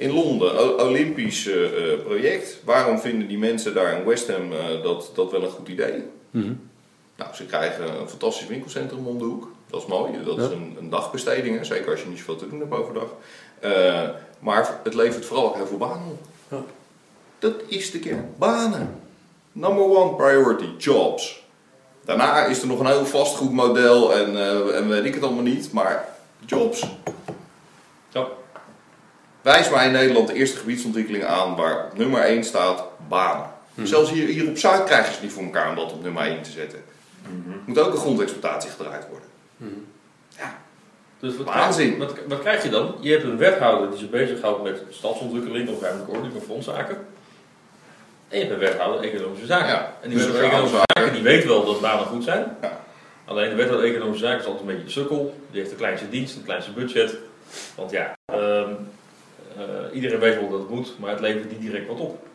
In Londen, Olympisch eh, project. Waarom vinden die mensen daar in West Ham eh, dat, dat wel een goed idee? Mhm. Nou, ze krijgen een fantastisch winkelcentrum om de hoek. Dat is mooi. Dat is een, een dagbesteding, hè, zeker als je niet zoveel te doen hebt overdag. Eh, maar het levert vooral ook heel veel banen op. Ja. Dat is de kern. Banen. Number one priority, jobs. Daarna is er nog een heel vastgoedmodel en, en weet ik het allemaal niet, maar jobs. Ja. Wijs mij in Nederland de eerste gebiedsontwikkeling aan waar op nummer 1 staat banen. Zelfs hier, hier op Zuid krijgen ze het niet voor elkaar om dat op nummer 1 te zetten. Moet ook een grondexploitatie gedraaid worden. Dus wat Waanzin. Krijg, wat, wat krijg je dan? Je hebt een wethouder die zich bezighoudt met stadsontwikkeling of ruimtelijke ordening of grondzaken. En je hebt een wethouder economische zaken. Ja, en die dus wethouder economische zaken. zaken die weet wel dat banen goed zijn. Ja. Alleen de wethouder economische zaken is altijd een beetje een sukkel. Die heeft de kleinste dienst, het kleinste budget. Want ja, ehm, eh, iedereen weet wel dat het moet, maar het levert niet direct wat op.